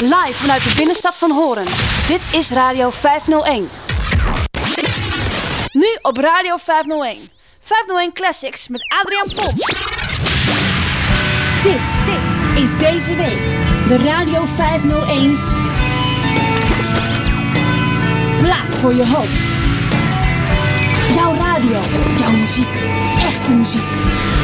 Live vanuit de binnenstad van Horen. Dit is Radio 501. Nu op Radio 501. 501 Classics met Adriaan Pop. Dit, dit is deze week de Radio 501 Plaat voor je hoop. Jouw radio, jouw muziek, echte muziek.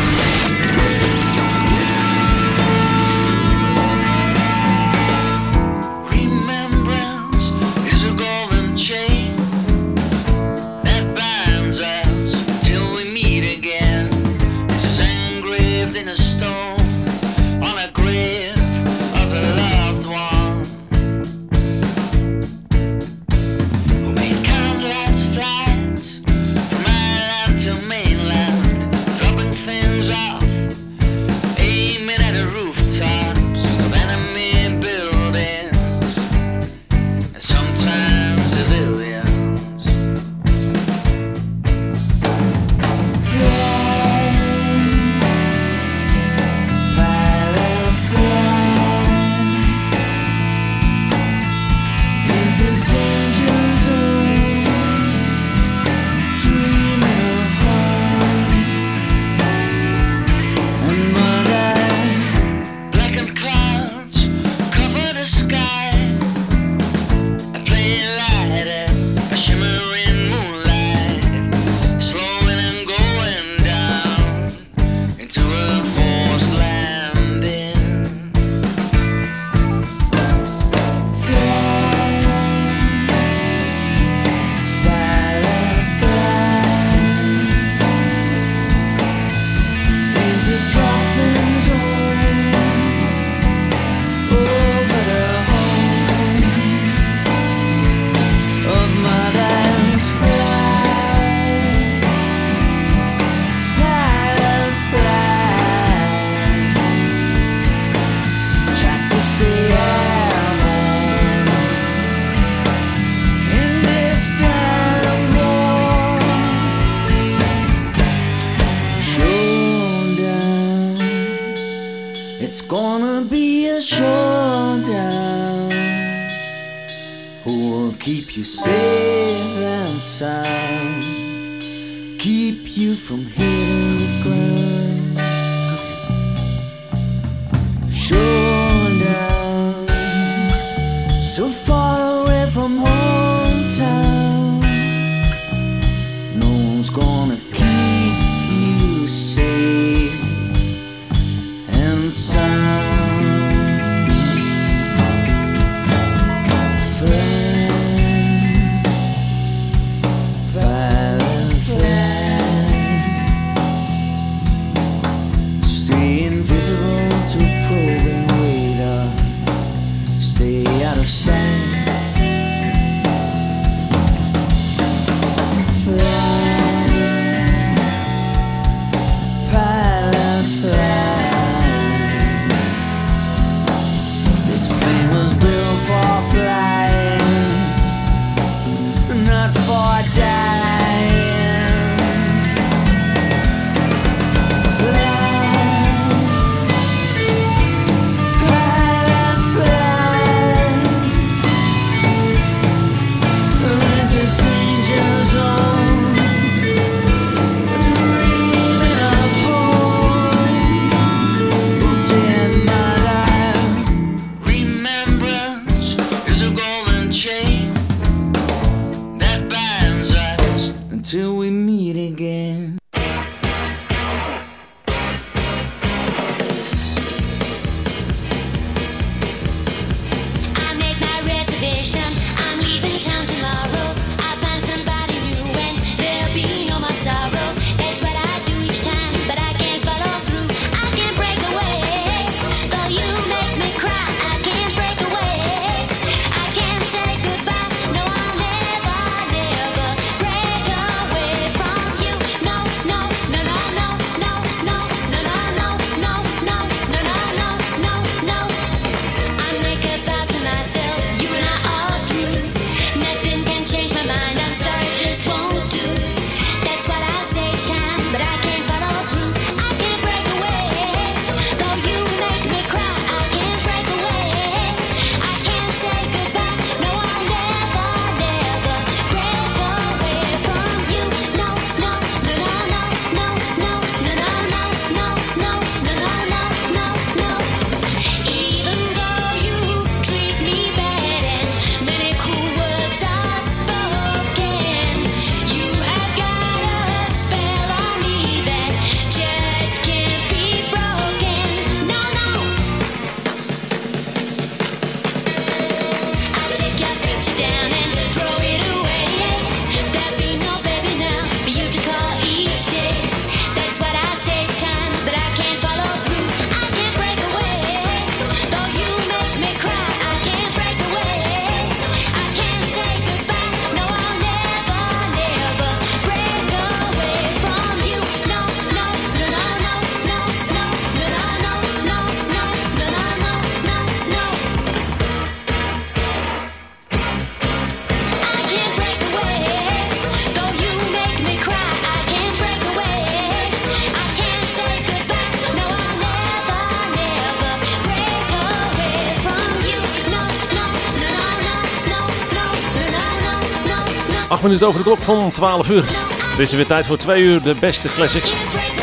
Minuten over de klok van 12 uur. Het is weer tijd voor 2 uur de beste classics.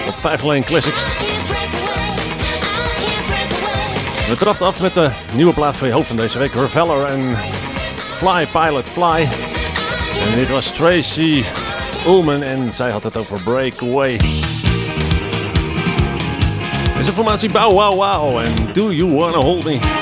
Op 5 alleen classics. We trapten af met de nieuwe plaat van je hoofd van deze week. Reveller en Fly Pilot Fly. En dit was Tracy Ullman en zij had het over Breakaway. Is een formatie Bow Wow Wow en Do You Wanna Hold Me?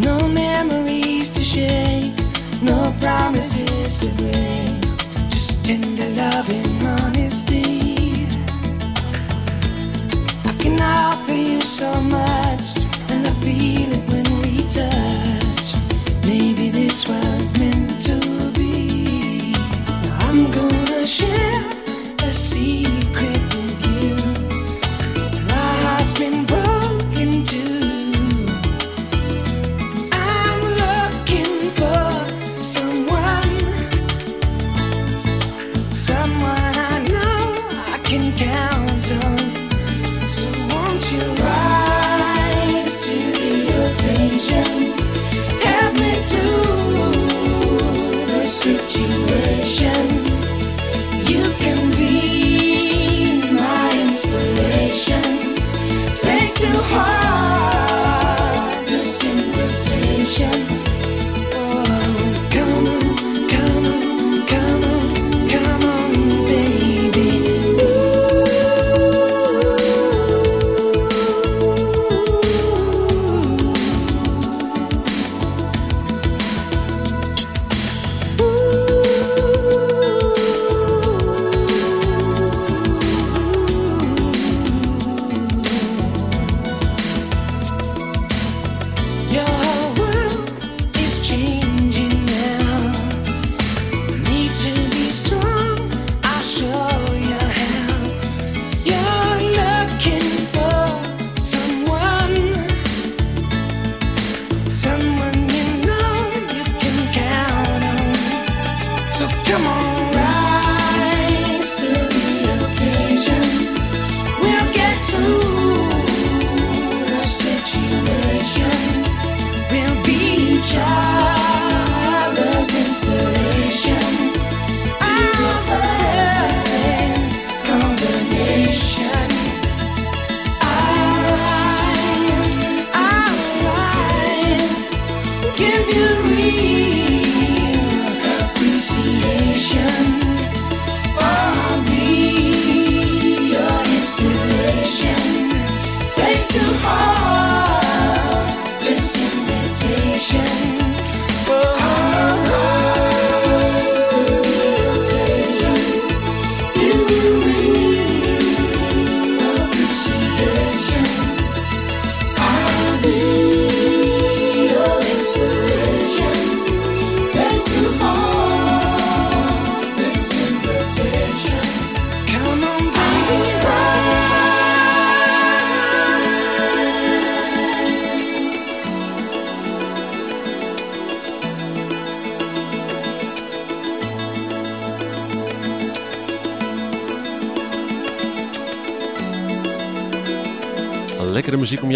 No memories to shake, no promises to break. Just tender love and honesty. I can offer you so much, and I feel it when we touch. Maybe this was meant to be. Now I'm gonna share a secret.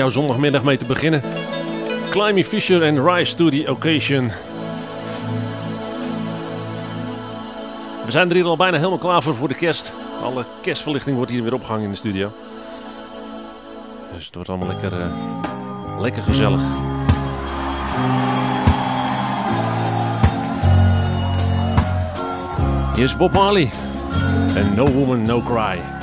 Jouw zondagmiddag mee te beginnen. Climby Fisher en Rise to the Occasion. We zijn er hier al bijna helemaal klaar voor voor de kerst. Alle kerstverlichting wordt hier weer opgehangen in de studio. Dus het wordt allemaal lekker, uh, lekker gezellig. Hier is Bob Marley. En No Woman, No Cry.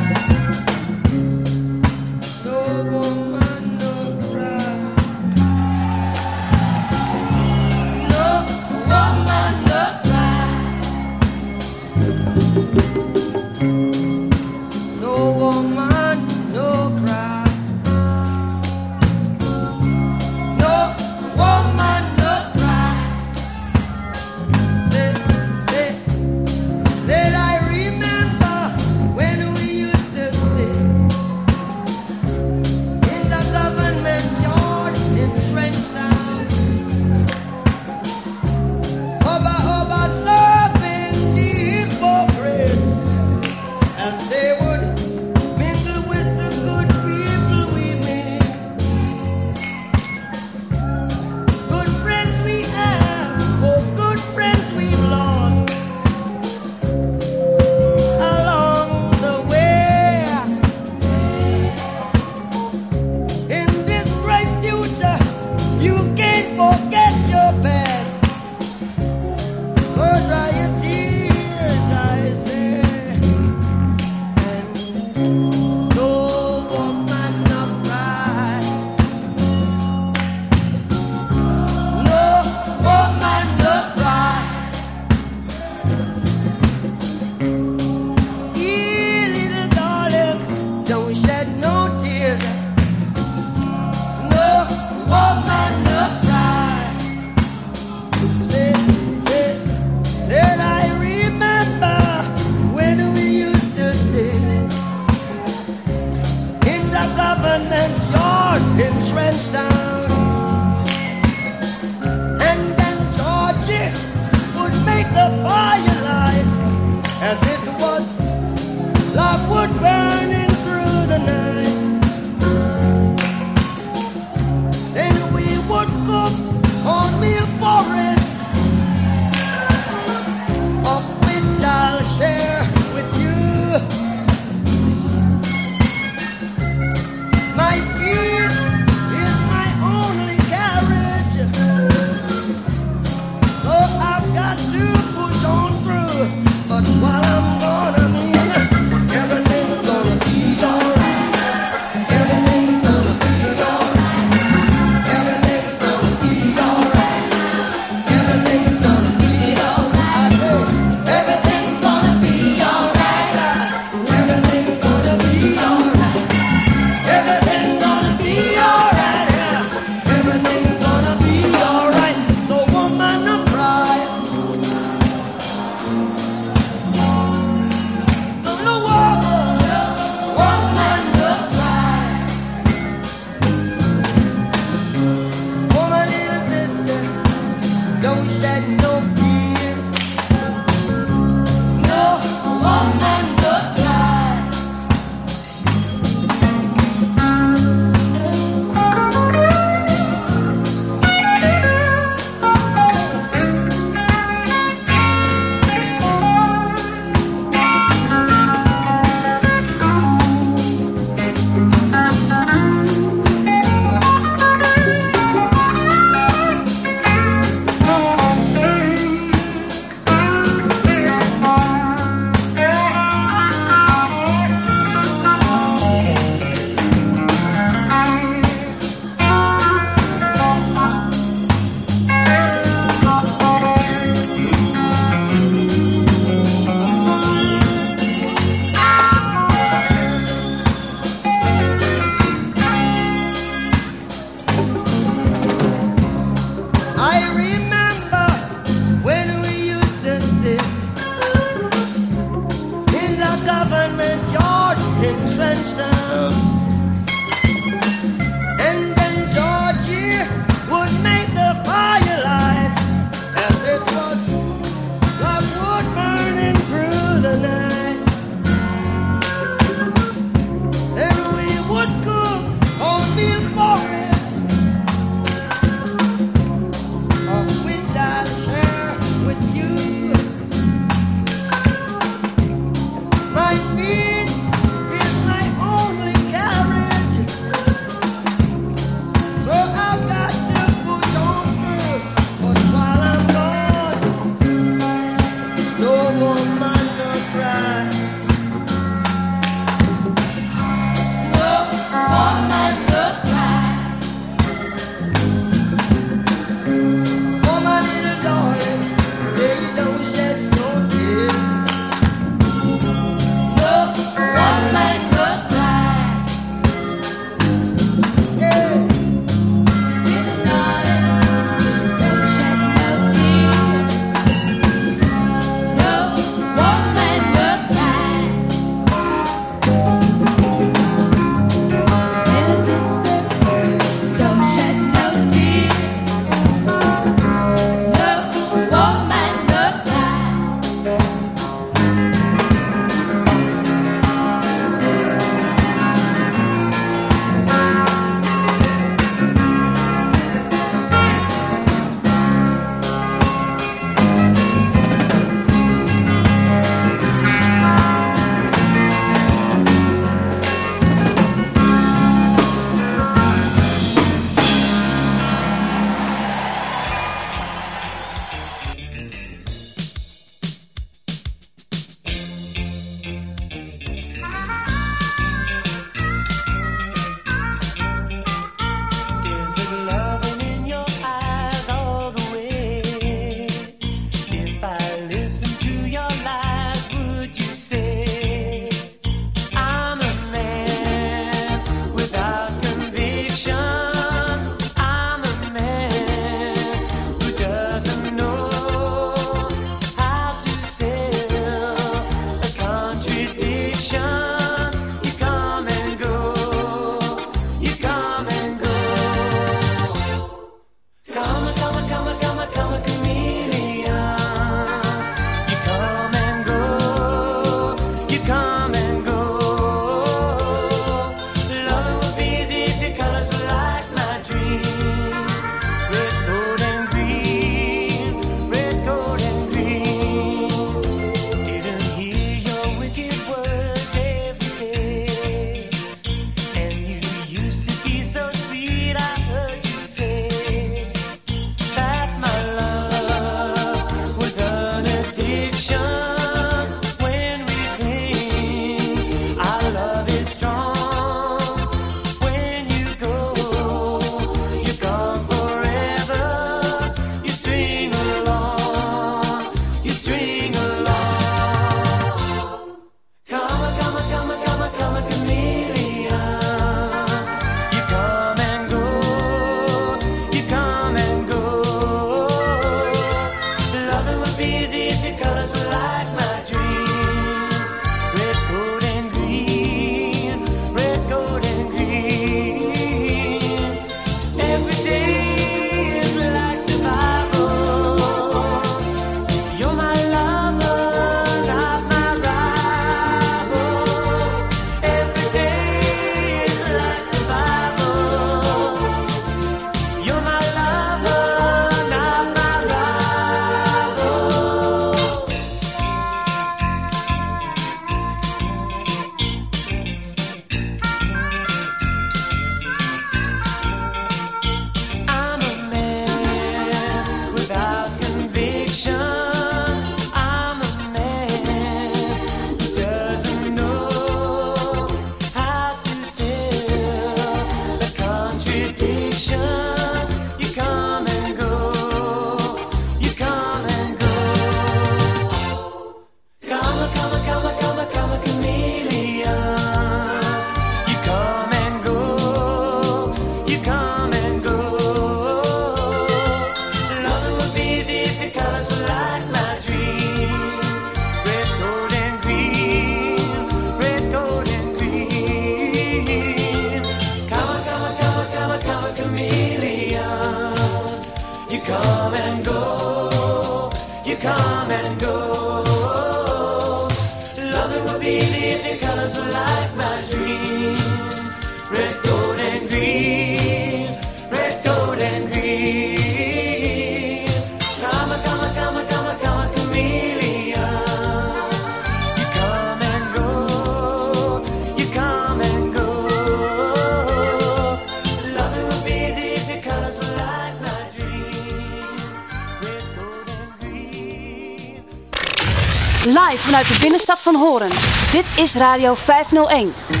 Dit is Radio 501.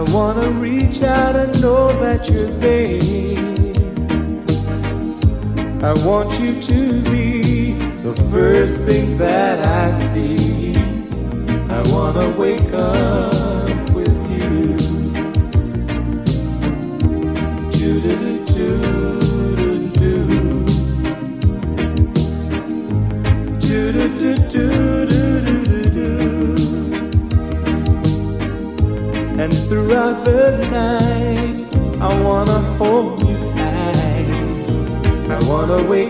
I wanna reach out and know that you're there. I want you to be the first thing that I see. I wanna wake up.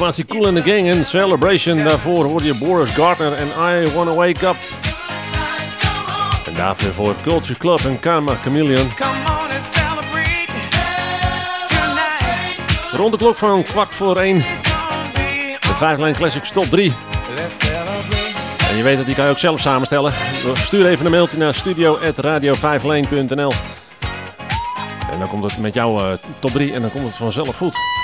Formatie Cool in the Gang en Celebration. Daarvoor hoorde je Boris Gardner en I Wanna Wake Up. En daarvoor voor Culture Club en Karma Chameleon. Rond de klok van kwart voor één. De 5 Line Classics top 3. En je weet dat die kan je ook zelf samenstellen. Stuur even een mailtje naar studio.radio5line.nl En dan komt het met jouw uh, top 3 en dan komt het vanzelf goed.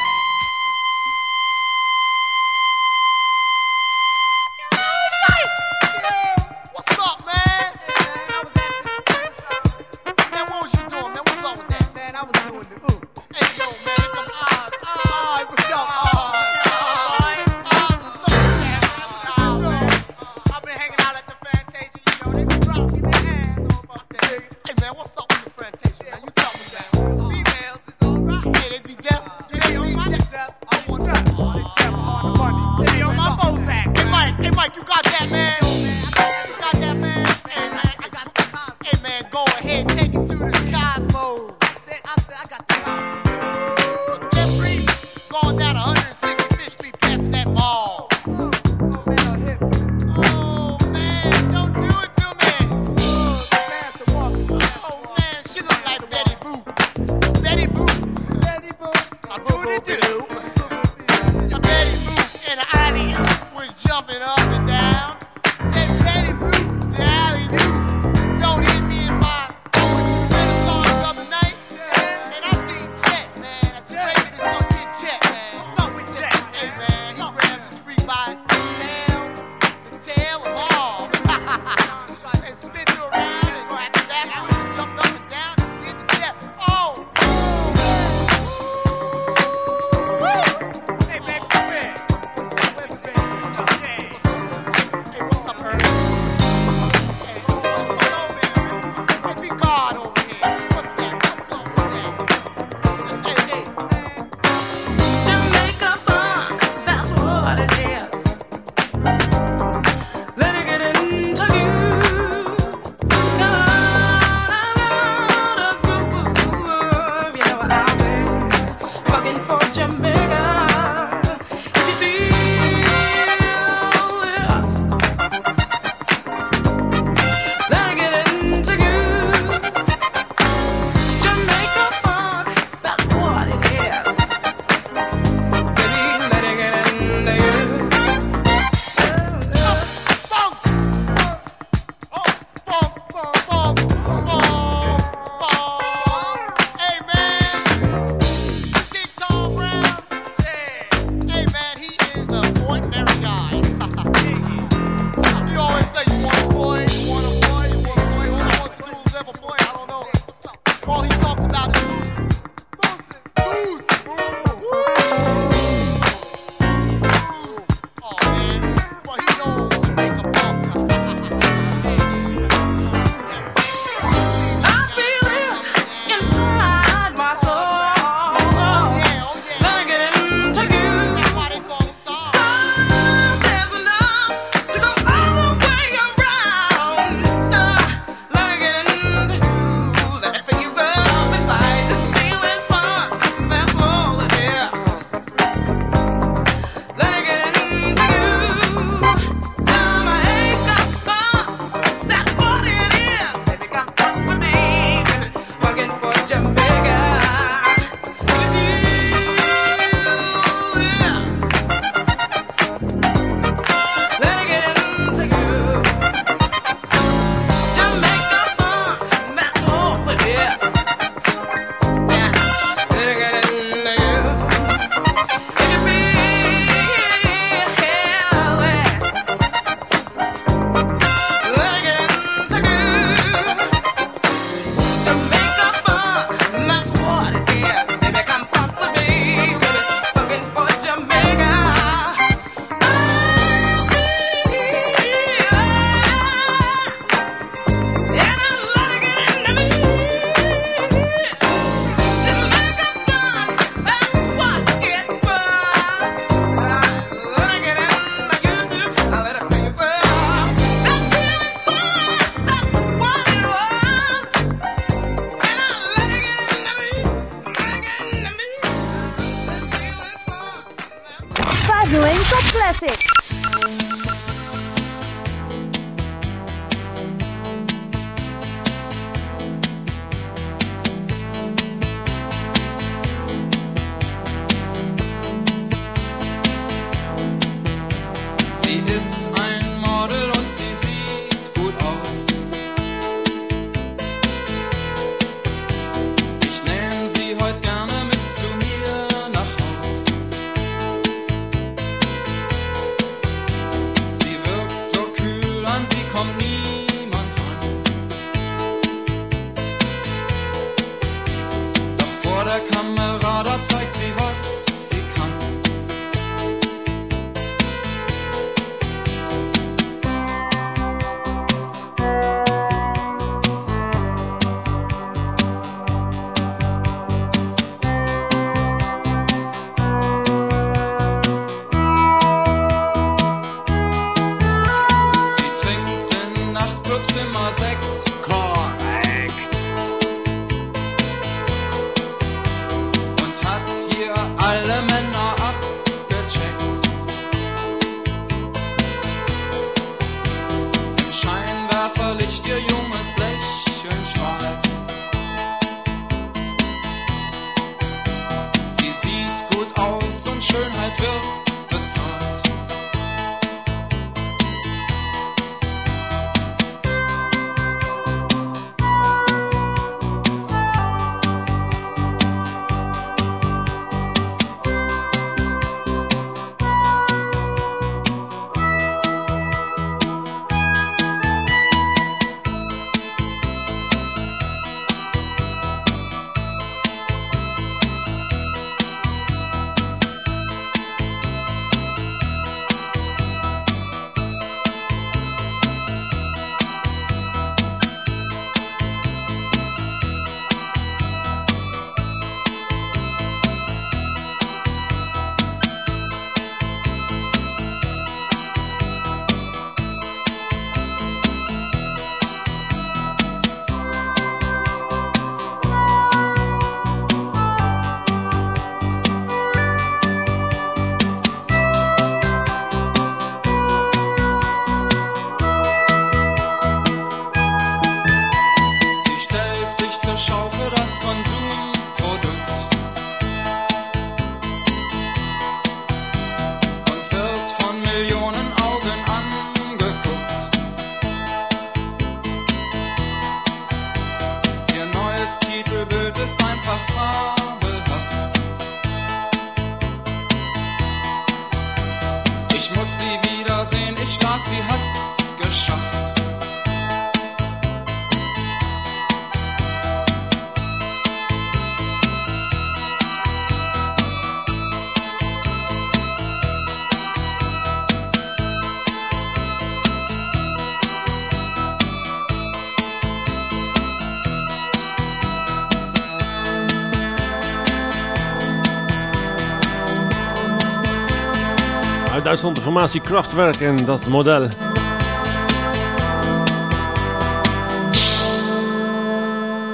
Duitsland de formatie Kraftwerk en dat model.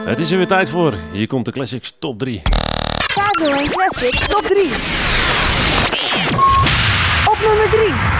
Het is er weer tijd voor. Hier komt de Classics Top 3. en Classics Top 3. Op nummer 3.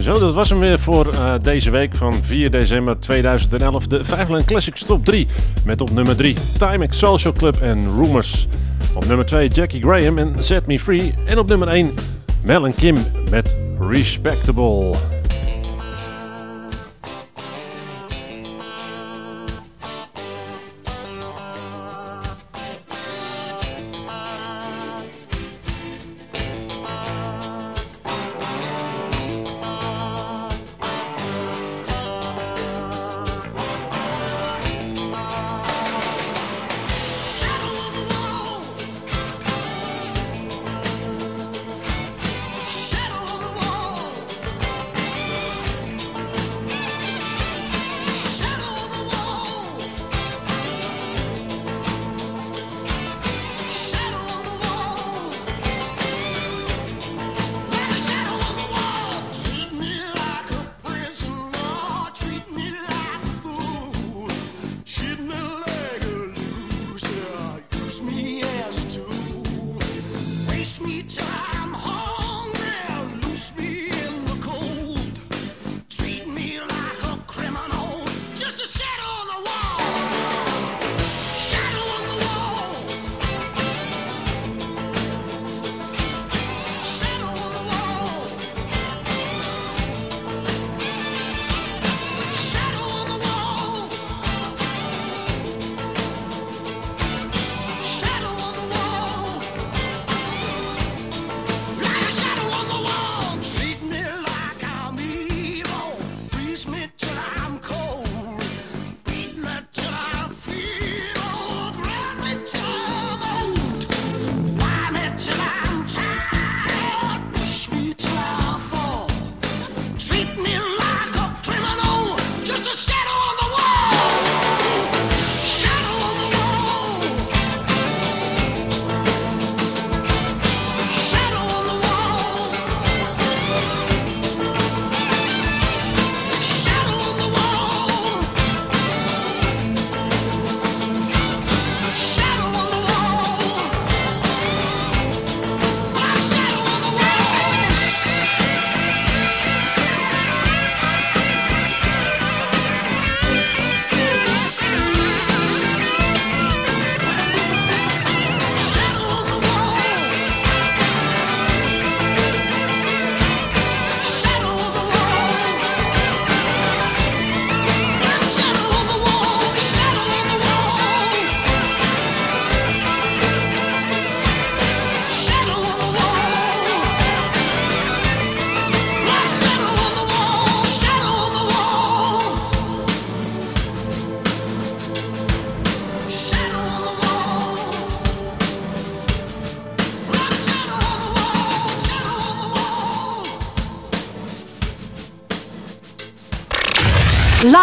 Zo, dat was hem weer voor eh, deze week van 4 december 2011. De Vijfland Classics Top 3. Met op nummer 3 Timex Social Club en Rumors. Op nummer 2 Jackie Graham en Set Me Free. En op nummer 1 Mel Kim met Respectable.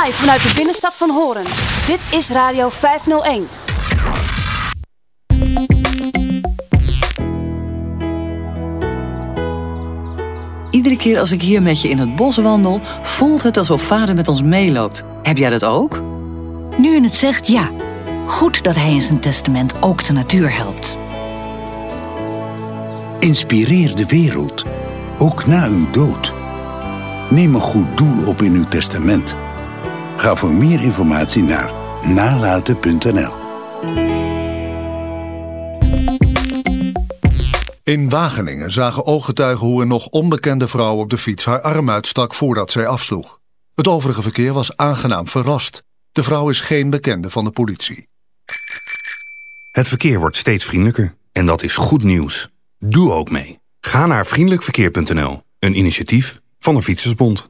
Live vanuit de binnenstad van Horen. Dit is Radio 501. Iedere keer als ik hier met je in het bos wandel, voelt het alsof vader met ons meeloopt. Heb jij dat ook? Nu je het zegt, ja. Goed dat hij in zijn testament ook de natuur helpt. Inspireer de wereld, ook na uw dood. Neem een goed doel op in uw testament. Ga voor meer informatie naar nalaten.nl. In Wageningen zagen ooggetuigen hoe een nog onbekende vrouw op de fiets haar arm uitstak voordat zij afsloeg. Het overige verkeer was aangenaam verrast. De vrouw is geen bekende van de politie. Het verkeer wordt steeds vriendelijker. En dat is goed nieuws. Doe ook mee. Ga naar vriendelijkverkeer.nl. Een initiatief van de Fietsersbond.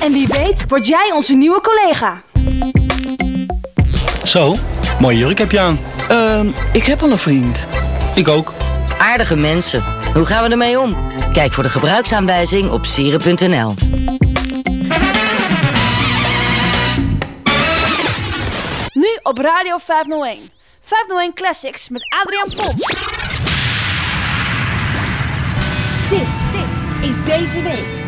En wie weet word jij onze nieuwe collega. Zo, mooie jurk heb je aan. Ehm, ik heb al een vriend. Ik ook. Aardige mensen. Hoe gaan we ermee om? Kijk voor de gebruiksaanwijzing op sieren.nl. Nu op Radio 501. 501 Classics met Adriaan Pons. Dit is deze week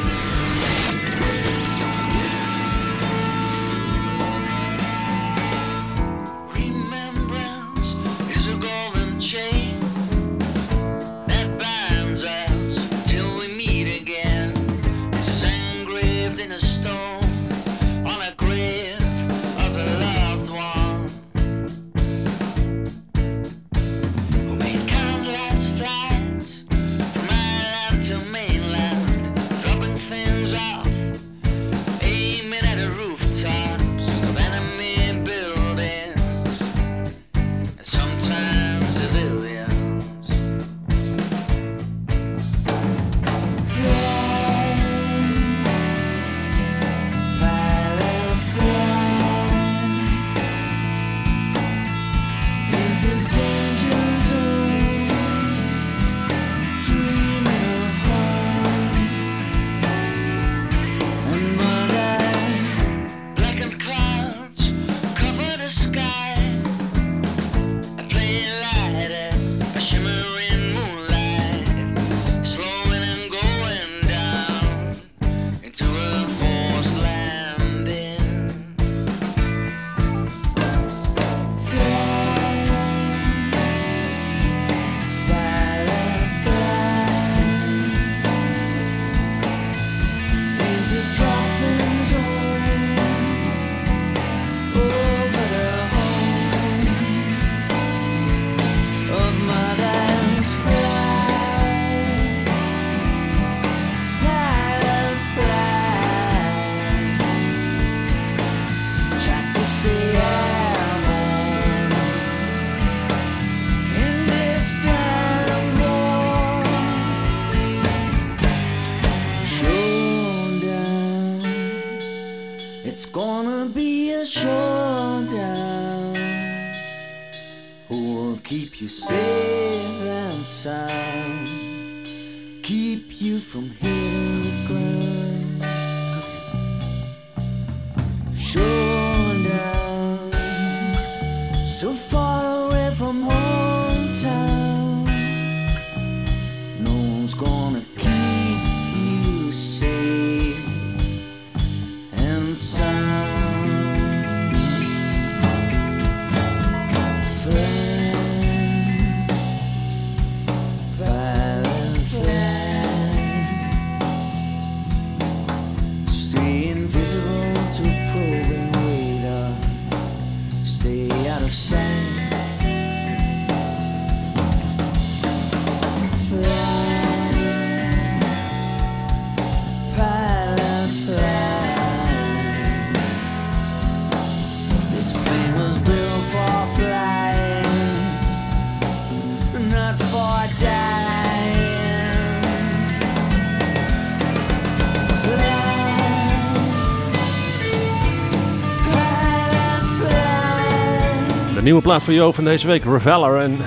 De nieuwe plaat voor Jo van deze week, Reveller en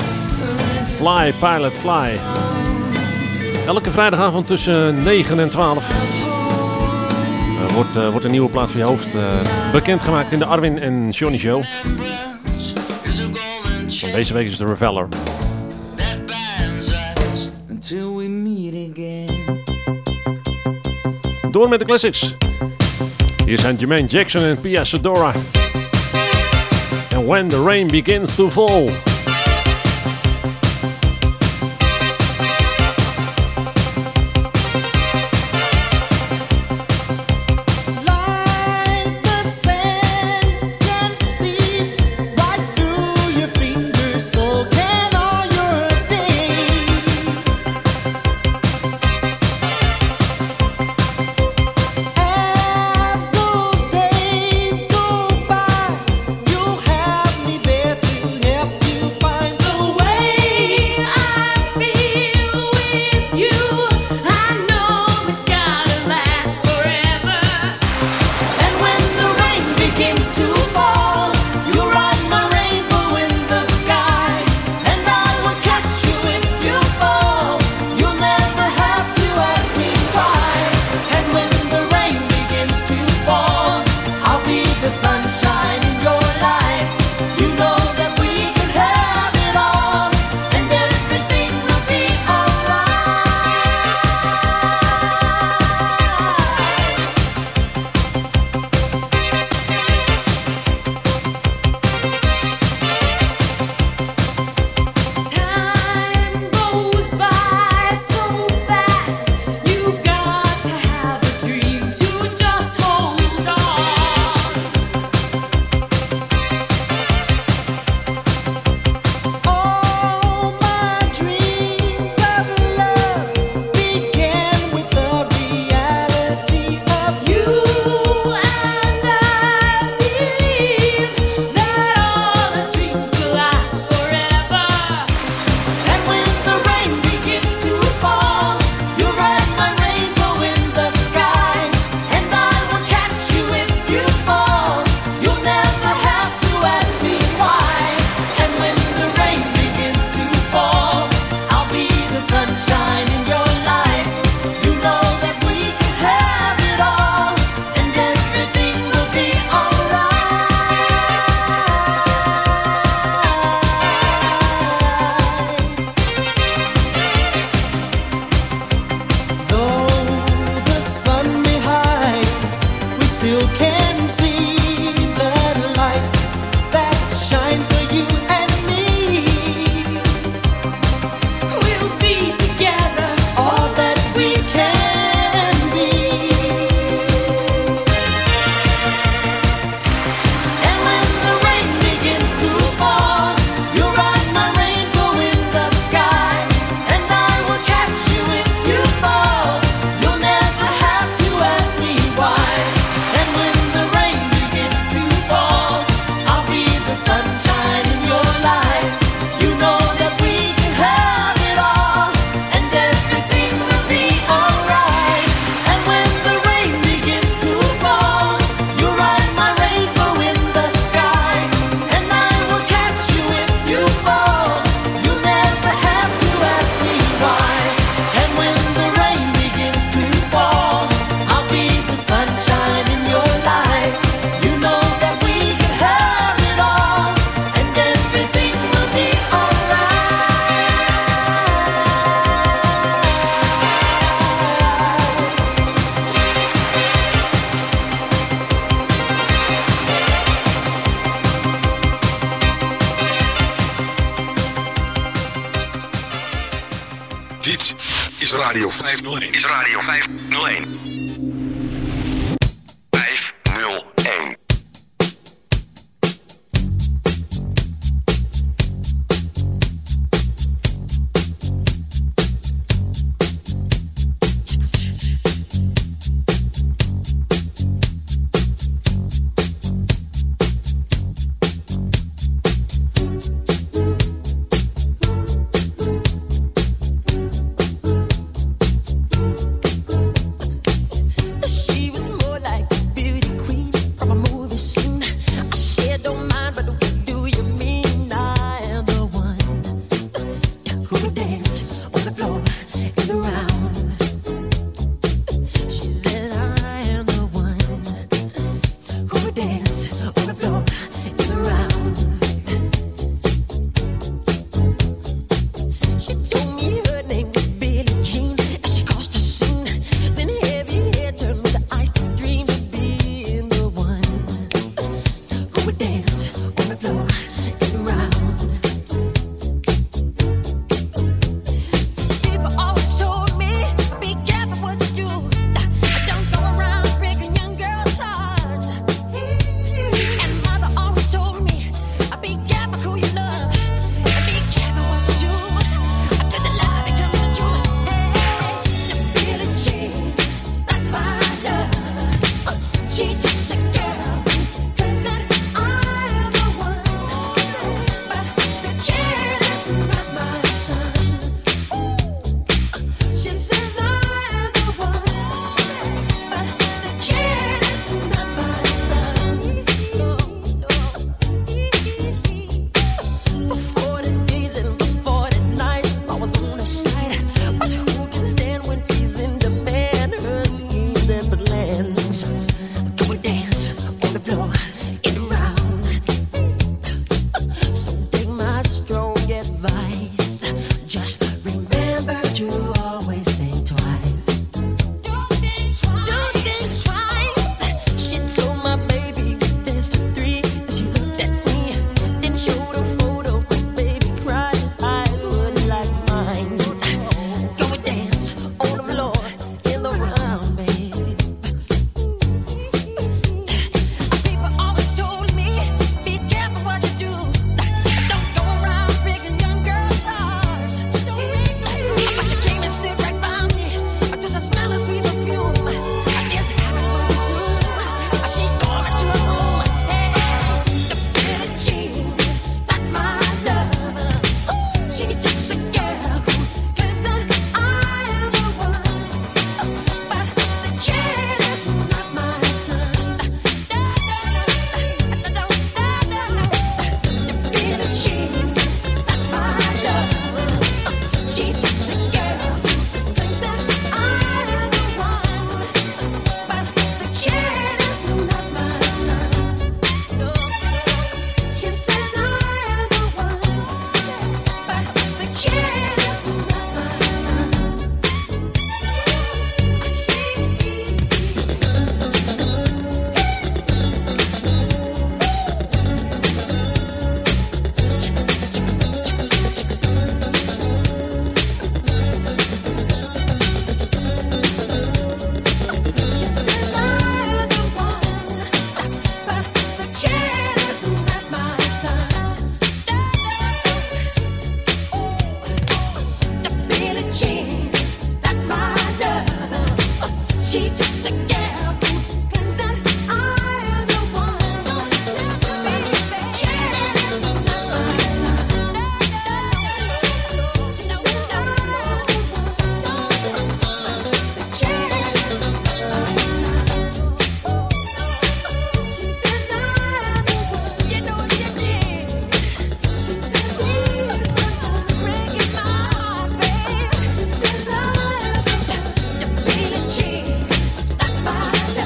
Fly Pilot Fly. Elke vrijdagavond tussen 9 en 12 uh, wordt, uh, wordt een nieuwe plaat voor je hoofd uh, bekendgemaakt in de Arwin en Johnny Show. Van deze week is de Reveller. Door met de classics. Hier zijn Jermaine Jackson en Pia Sedora. When the rain begins to fall.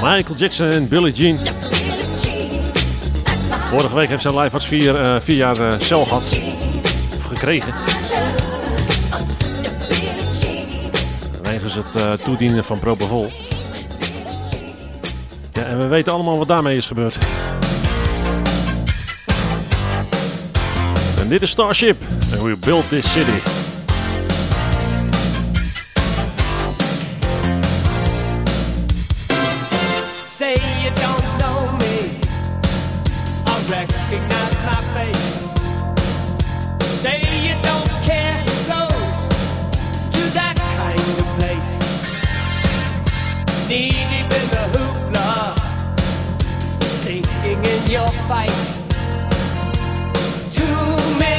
Michael Jackson en Billie Jean. Vorige week heeft zijn live vier, eh, vier jaar eh, cel gehad. Gekregen. Wegens het eh, toedienen van Propofol. Ja, en we weten allemaal wat daarmee is gebeurd. En dit is Starship. And we built this city. Your fight. Too many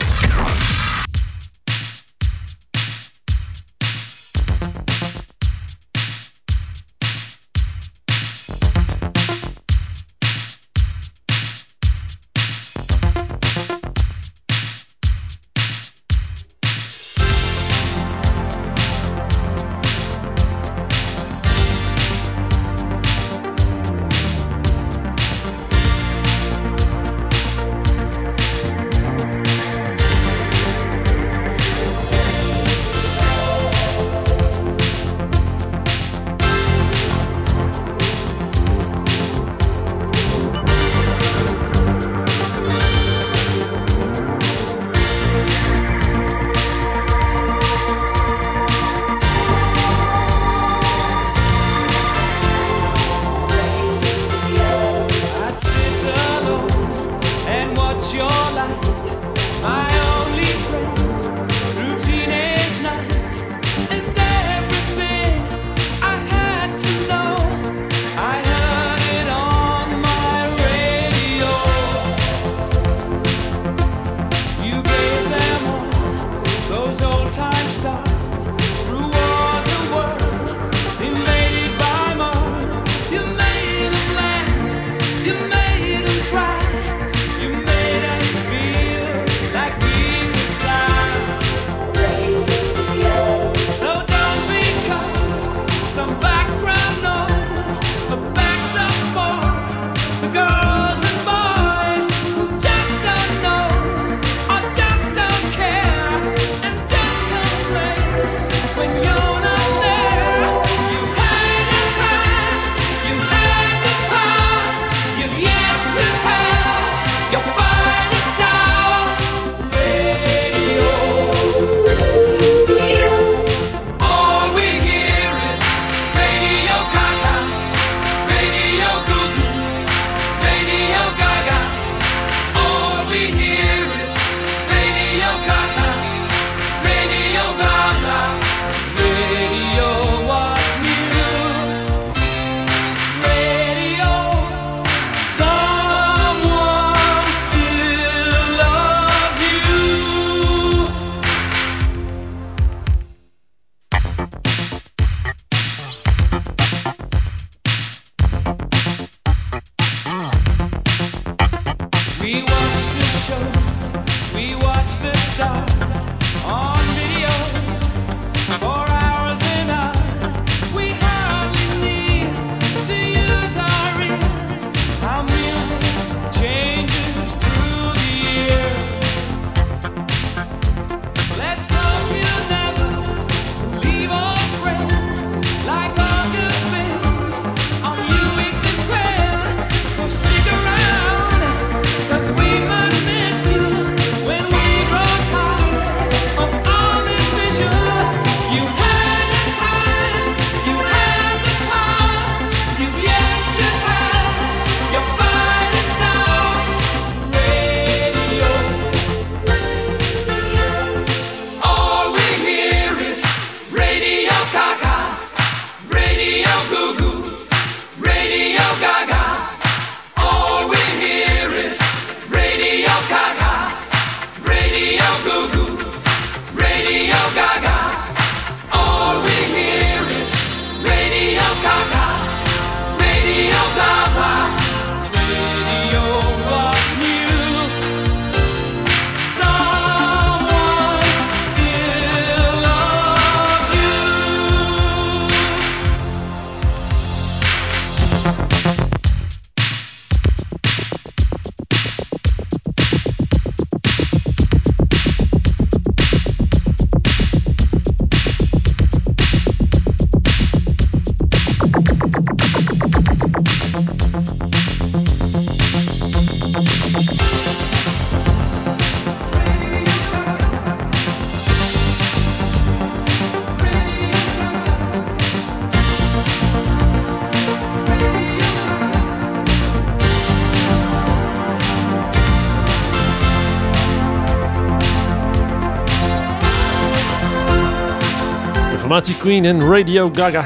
Queen en Radio Gaga.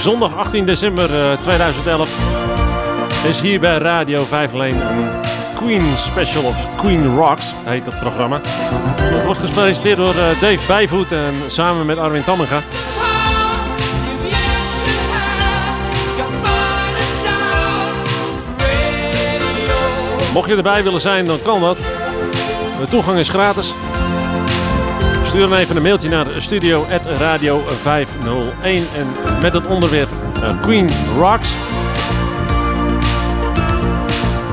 Zondag 18 december eh, 2011 is hier bij Radio 5 alleen een Queen Special of Queen Rocks, heet het programma. Het wordt gepresenteerd door eh, Dave Bijvoet en samen met Arwin Tammenga. Mocht je erbij willen zijn, dan kan dat. De toegang is gratis. Stuur dan even een mailtje naar studio.radio501 en met het onderwerp eh, Queen Rocks.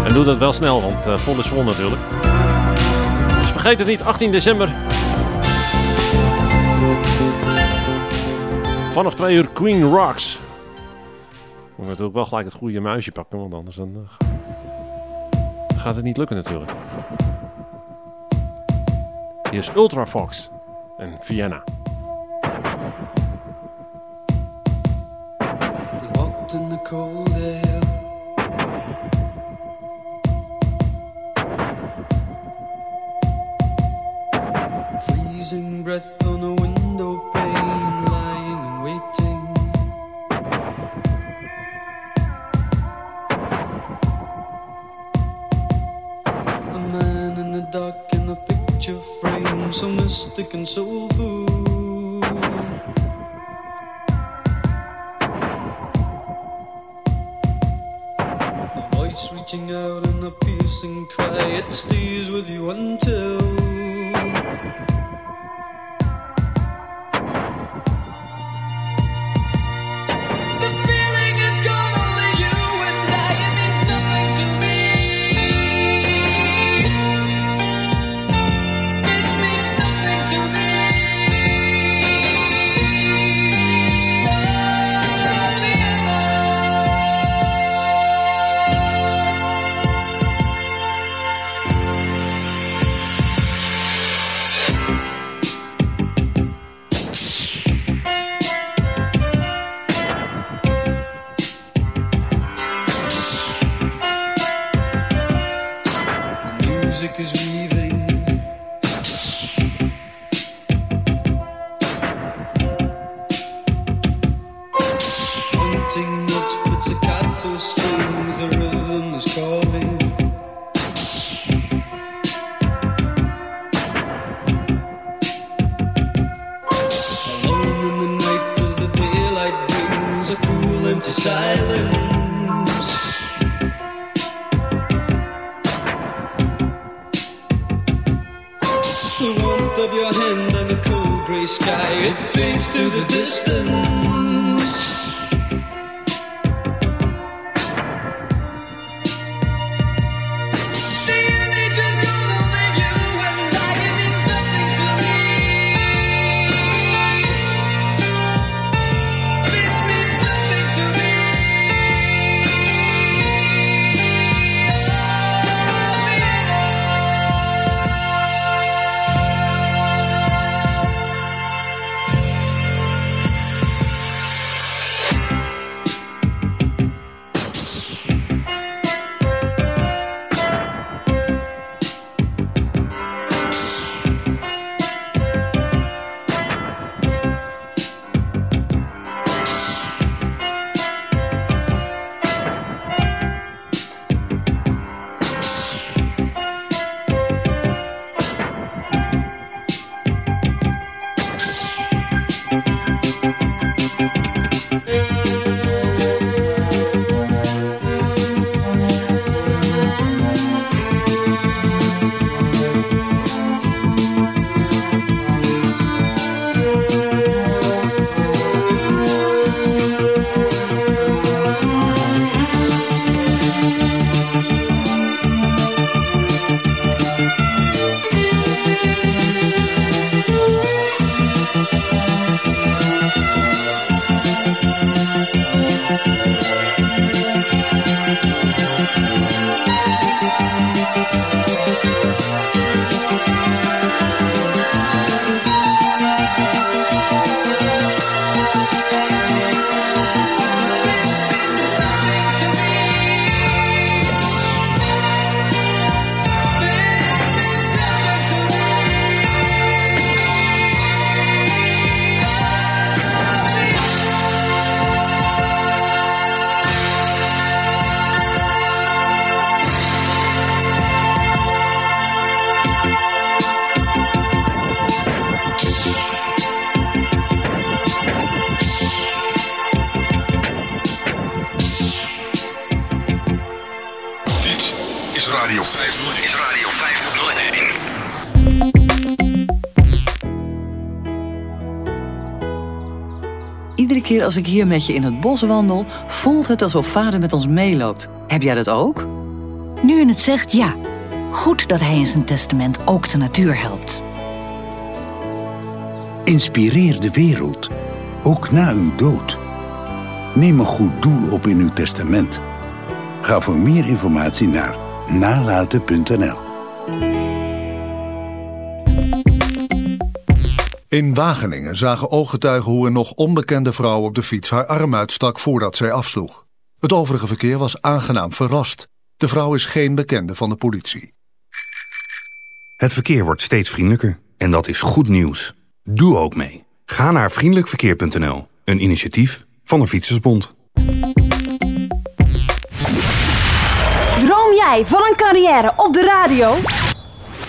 En doe dat wel snel, want eh, vol is vol natuurlijk. Dus vergeet het niet, 18 december. Vanaf 2 uur Queen Rocks. Moet natuurlijk wel gelijk het goede muisje pakken, want anders dan, eh, gaat het niet lukken natuurlijk. Hier is Ultra Fox en Vienna. Als ik hier met je in het bos wandel, voelt het alsof vader met ons meeloopt. Heb jij dat ook? Nu je het zegt, ja. Goed dat hij in zijn testament ook de natuur helpt. Inspireer de wereld, ook na uw dood. Neem een goed doel op in uw testament. Ga voor meer informatie naar nalaten.nl. In Wageningen zagen ooggetuigen hoe een nog onbekende vrouw op de fiets haar arm uitstak voordat zij afsloeg. Het overige verkeer was aangenaam verrast. De vrouw is geen bekende van de politie. Het verkeer wordt steeds vriendelijker. En dat is goed nieuws. Doe ook mee. Ga naar vriendelijkverkeer.nl. Een initiatief van de Fietsersbond. Droom jij van een carrière op de radio?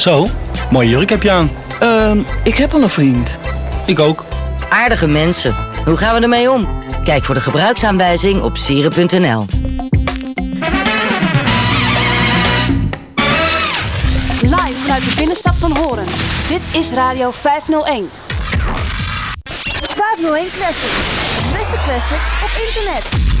Zo, mooie jurk heb je aan. Ehm, ik heb al een vriend. Ik ook. Aardige mensen. Hoe gaan we ermee om? Kijk voor de gebruiksaanwijzing op sieren.nl. Live vanuit de binnenstad van Horen. Dit is Radio 501. 501 Classics. De beste classics op internet.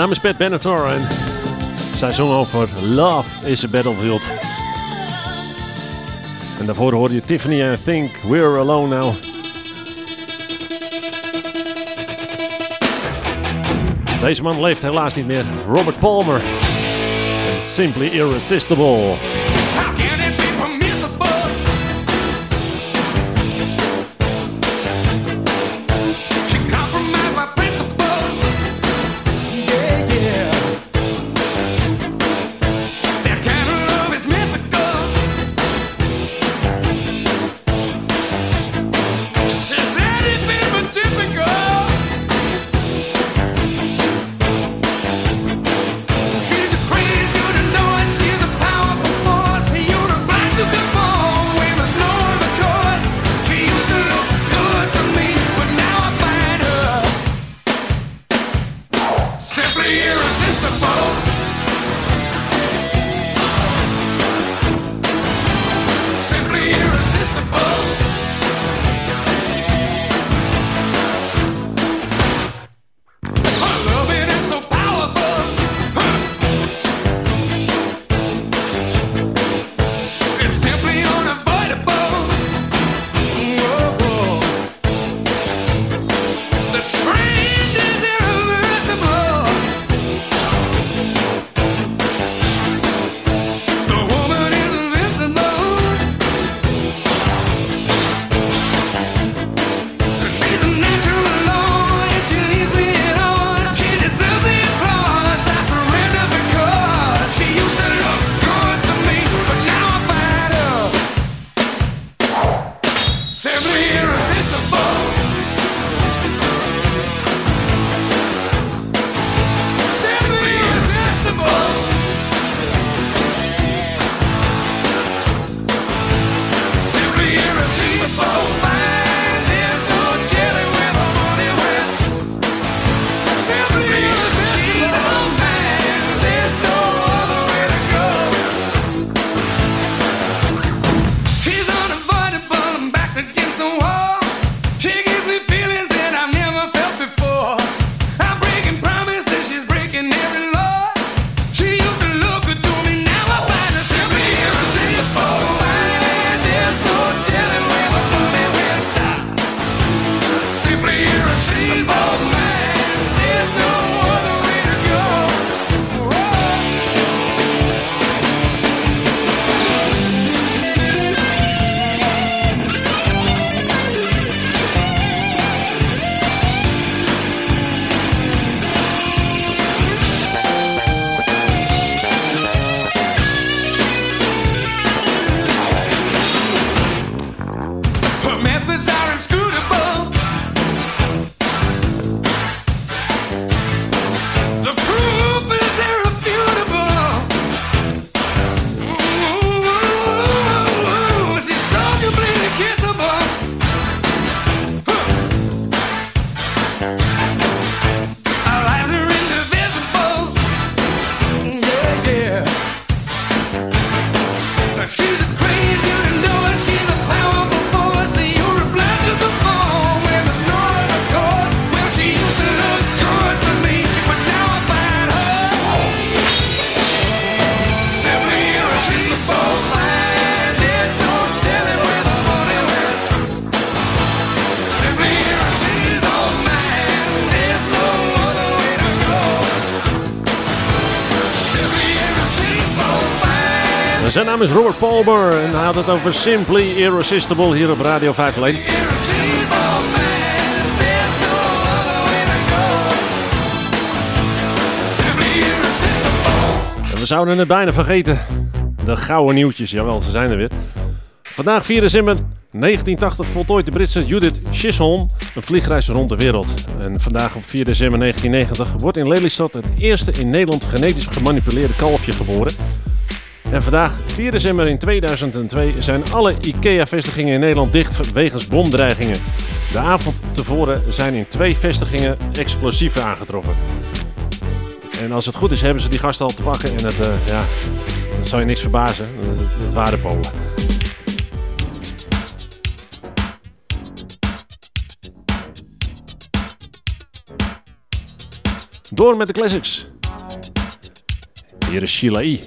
naam is Pat Benatar en zijn zong over Love is a Battlefield. En daarvoor hoorde je Tiffany en Think We're Alone Now. Deze man leeft helaas niet meer. Robert Palmer. Simply Irresistible. naam is Robert Palmer en hij had het over Simply Irresistible hier op Radio 5.1. En we zouden het bijna vergeten. De gouden nieuwtjes, jawel, ze zijn er weer. Vandaag 4 december 1980 voltooid de Britse Judith Chisholm een vliegreis rond de wereld. En vandaag op 4 december 1990 wordt in Lelystad het eerste in Nederland genetisch gemanipuleerde kalfje geboren. En vandaag, 4 december in 2002, zijn alle IKEA-vestigingen in Nederland dicht wegens bomdreigingen. De avond tevoren zijn in twee vestigingen explosieven aangetroffen. En als het goed is, hebben ze die gasten al te pakken. En het, eh, ja, dat zou je niks verbazen. Het, waren Polen. Door met de classics. Hier is Sheila E.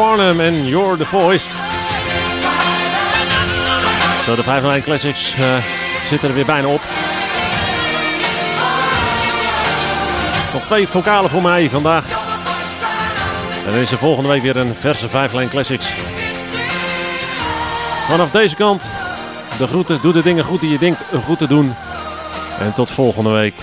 Farnham en You're the Voice. Zo, de 509 Classics eh, zitten er weer bijna op. Nog twee vocalen voor mij vandaag. En deze volgende week weer een verse 5-lijn Classics. Vanaf deze kant, de groeten. Doe de dingen goed die je denkt goed te doen. En tot volgende week.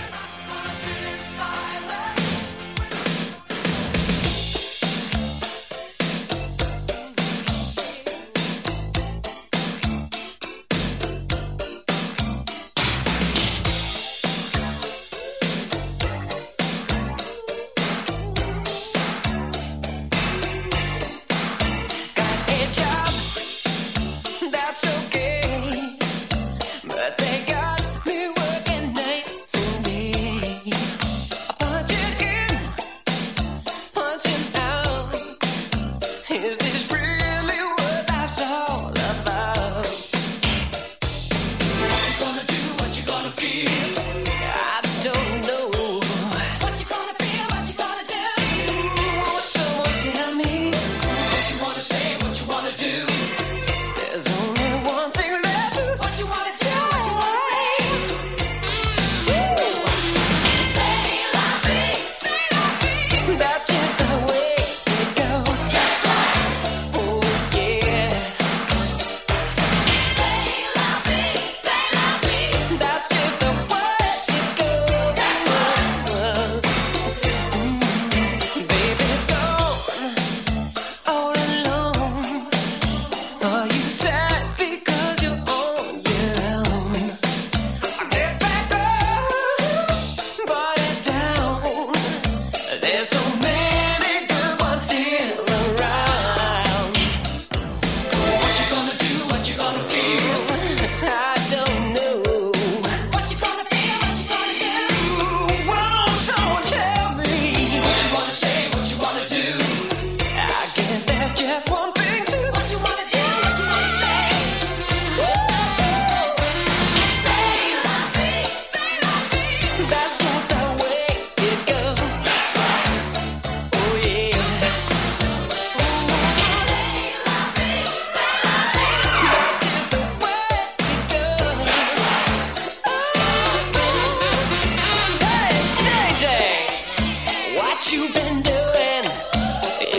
what you've been doing.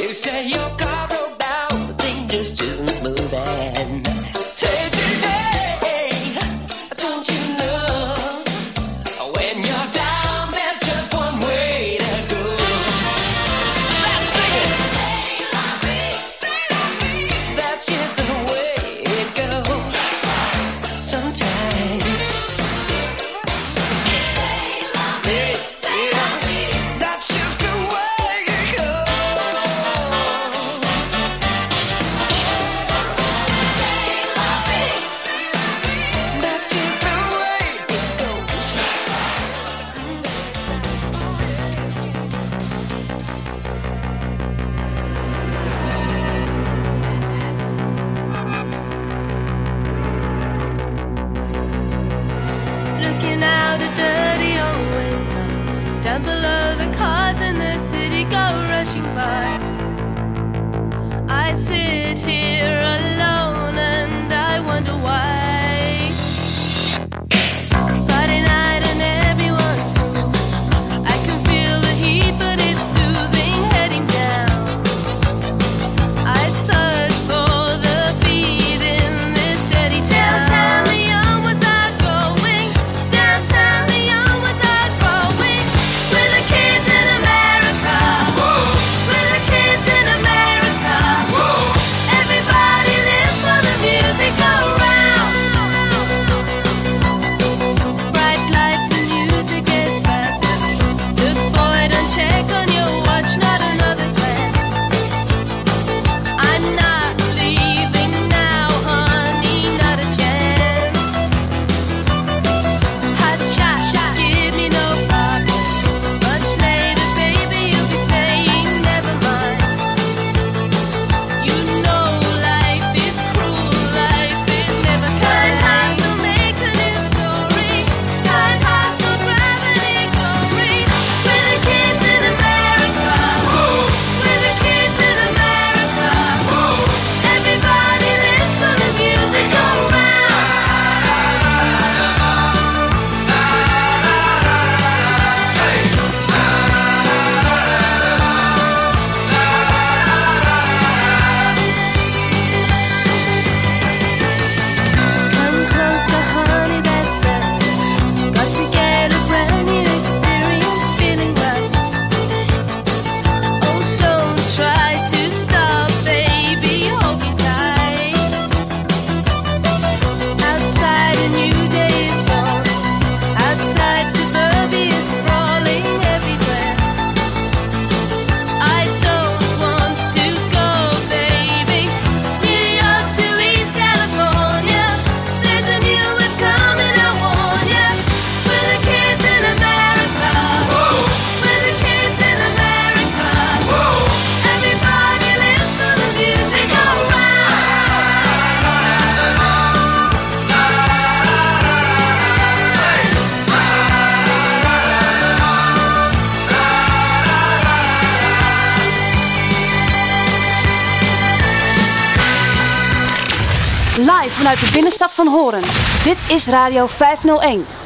You say you're. Is Radio 501.